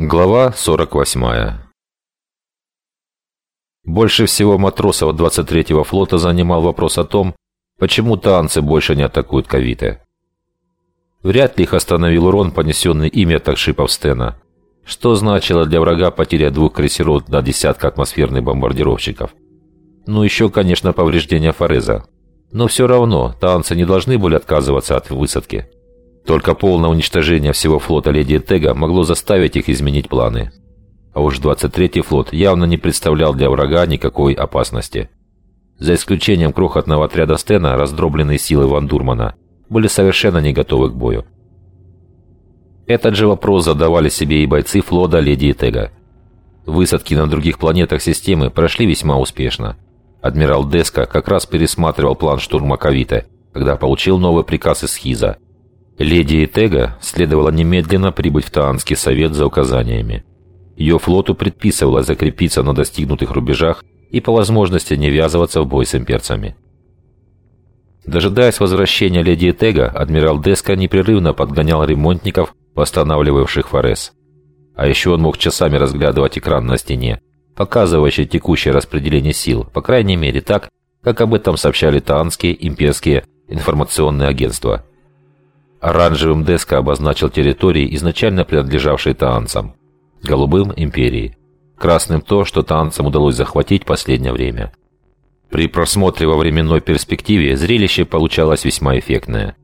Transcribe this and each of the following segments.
Глава 48 Больше всего матросов 23-го флота занимал вопрос о том, почему танцы больше не атакуют Кавиты. Вряд ли их остановил урон, понесенный ими от такшипов Стена, что значило для врага потеря двух крейсеров до десятка атмосферных бомбардировщиков. Ну еще, конечно, повреждения Фореза. Но все равно танцы не должны были отказываться от высадки. Только полное уничтожение всего флота Леди Тега могло заставить их изменить планы. А уж 23-й флот явно не представлял для врага никакой опасности. За исключением крохотного отряда Стена, раздробленные силы Ван Дурмана были совершенно не готовы к бою. Этот же вопрос задавали себе и бойцы флота Леди Тега. Высадки на других планетах системы прошли весьма успешно. Адмирал Деска как раз пересматривал план штурма Кавита, когда получил новый приказ из Хиза – Леди Этега следовало немедленно прибыть в Таанский совет за указаниями. Ее флоту предписывалось закрепиться на достигнутых рубежах и по возможности не ввязываться в бой с имперцами. Дожидаясь возвращения леди Этега, адмирал Деска непрерывно подгонял ремонтников, восстанавливавших Форес. А еще он мог часами разглядывать экран на стене, показывающий текущее распределение сил, по крайней мере так, как об этом сообщали таанские имперские информационные агентства – Оранжевым Деска обозначил территории, изначально принадлежавшие таанцам. Голубым – империи. Красным – то, что таанцам удалось захватить в последнее время. При просмотре во временной перспективе зрелище получалось весьма эффектное.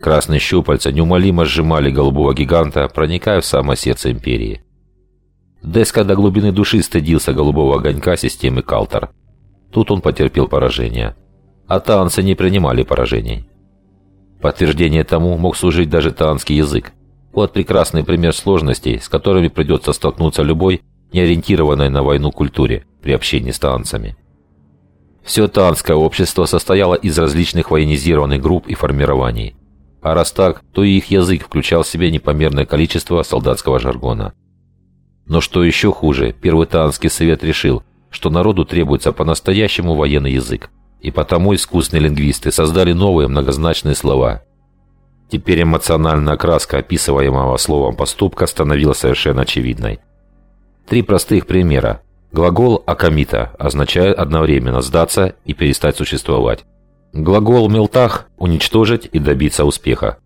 Красные щупальца неумолимо сжимали голубого гиганта, проникая в самое сердце империи. Деска до глубины души стыдился голубого огонька системы Калтор. Тут он потерпел поражение. А таанцы не принимали поражений. Подтверждение тому мог служить даже таанский язык. Вот прекрасный пример сложностей, с которыми придется столкнуться любой, не ориентированной на войну культуре при общении с таанцами. Все таанское общество состояло из различных военизированных групп и формирований. А раз так, то и их язык включал в себя непомерное количество солдатского жаргона. Но что еще хуже, Первый Таанский совет решил, что народу требуется по-настоящему военный язык. И потому искусные лингвисты создали новые многозначные слова. Теперь эмоциональная окраска описываемого словом поступка становилась совершенно очевидной. Три простых примера. Глагол «акамита» означает одновременно «сдаться» и «перестать существовать». Глагол «мелтах» – «уничтожить» и «добиться успеха».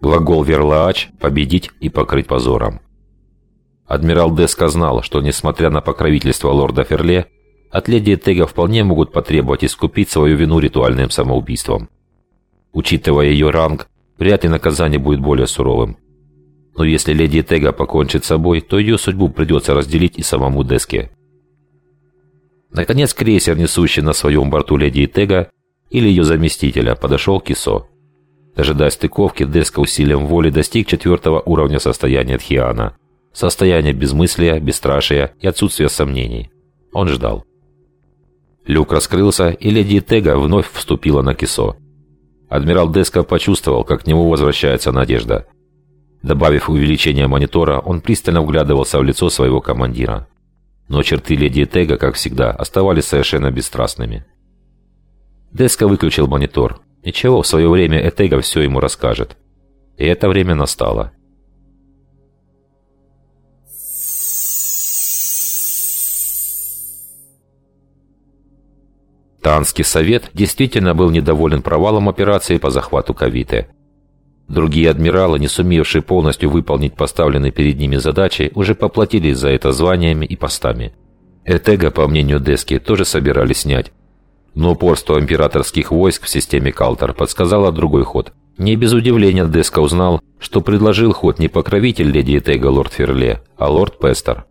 Глагол «верлаач» – «победить» и «покрыть позором». Адмирал Деска знал, что, несмотря на покровительство лорда Ферле, от леди Тега вполне могут потребовать искупить свою вину ритуальным самоубийством. Учитывая ее ранг, вряд ли наказание будет более суровым. Но если леди Тега покончит с собой, то ее судьбу придется разделить и самому Деске. Наконец крейсер, несущий на своем борту леди Тега или ее заместителя, подошел к Кисо. Дожидаясь стыковки, Деска усилием воли достиг четвертого уровня состояния Тхиана. Состояние безмыслия, бесстрашия и отсутствия сомнений. Он ждал. Люк раскрылся, и леди Тега вновь вступила на кисо. Адмирал Деска почувствовал, как к нему возвращается надежда. Добавив увеличение монитора, он пристально вглядывался в лицо своего командира. Но черты леди Тега, как всегда, оставались совершенно бесстрастными. Деска выключил монитор. Ничего, в свое время Этега все ему расскажет. И это время настало. Танский совет действительно был недоволен провалом операции по захвату Кавиты. Другие адмиралы, не сумевшие полностью выполнить поставленные перед ними задачи, уже поплатились за это званиями и постами. Эртега, по мнению Дески, тоже собирались снять. Но упорство императорских войск в системе Калтер подсказало другой ход. Не без удивления Деска узнал, что предложил ход не покровитель леди Этега лорд Ферле, а лорд Пестер.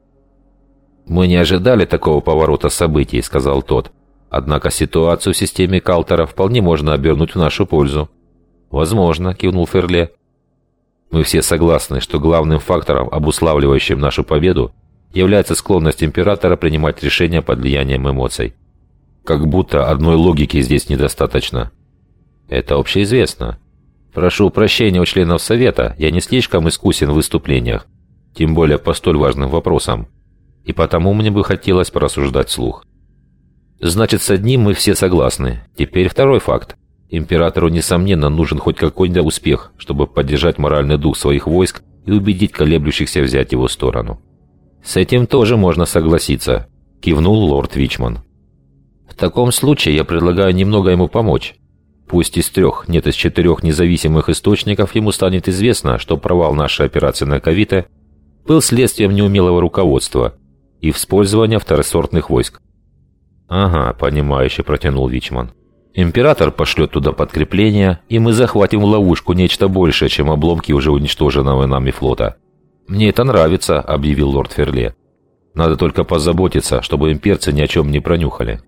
«Мы не ожидали такого поворота событий», — сказал тот. Однако ситуацию в системе Калтера вполне можно обернуть в нашу пользу. «Возможно», — кивнул Ферле. «Мы все согласны, что главным фактором, обуславливающим нашу победу, является склонность императора принимать решения под влиянием эмоций. Как будто одной логики здесь недостаточно. Это общеизвестно. Прошу прощения у членов Совета, я не слишком искусен в выступлениях, тем более по столь важным вопросам. И потому мне бы хотелось порассуждать вслух. Значит, с одним мы все согласны. Теперь второй факт. Императору, несомненно, нужен хоть какой-нибудь успех, чтобы поддержать моральный дух своих войск и убедить колеблющихся взять его сторону. «С этим тоже можно согласиться», – кивнул лорд Вичман. «В таком случае я предлагаю немного ему помочь. Пусть из трех, нет из четырех независимых источников ему станет известно, что провал нашей операции на Кавите был следствием неумелого руководства и использования второсортных войск. «Ага», — понимающе протянул Вичман. «Император пошлет туда подкрепление, и мы захватим в ловушку нечто большее, чем обломки уже уничтоженного нами флота». «Мне это нравится», — объявил лорд Ферле. «Надо только позаботиться, чтобы имперцы ни о чем не пронюхали.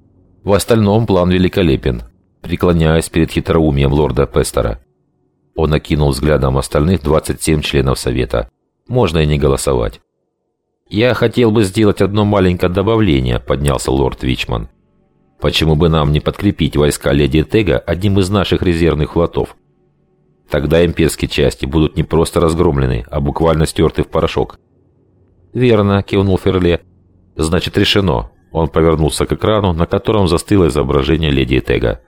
В остальном план великолепен преклоняясь перед хитроумием лорда Пестера. Он окинул взглядом остальных 27 членов Совета. Можно и не голосовать. «Я хотел бы сделать одно маленькое добавление», — поднялся лорд Вичман. «Почему бы нам не подкрепить войска леди Тега одним из наших резервных флотов? Тогда имперские части будут не просто разгромлены, а буквально стерты в порошок». «Верно», — кивнул Ферле. «Значит, решено». Он повернулся к экрану, на котором застыло изображение леди Тега.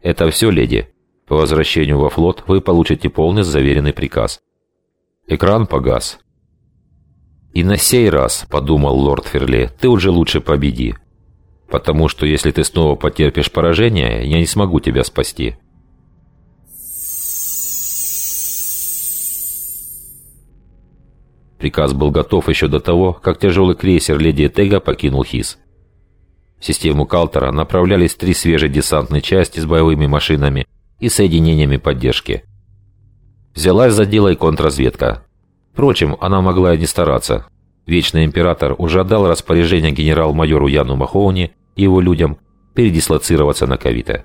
«Это все, леди. По возвращению во флот вы получите полный заверенный приказ». Экран погас. «И на сей раз, — подумал лорд Ферле, — ты уже лучше победи. Потому что если ты снова потерпишь поражение, я не смогу тебя спасти». Приказ был готов еще до того, как тяжелый крейсер «Леди Тега» покинул Хис. В систему Калтера направлялись три свежие десантные части с боевыми машинами и соединениями поддержки. Взялась за дело и контрразведка. Впрочем, она могла и не стараться. Вечный император уже отдал распоряжение генерал-майору Яну Махоуни и его людям передислоцироваться на Кавите.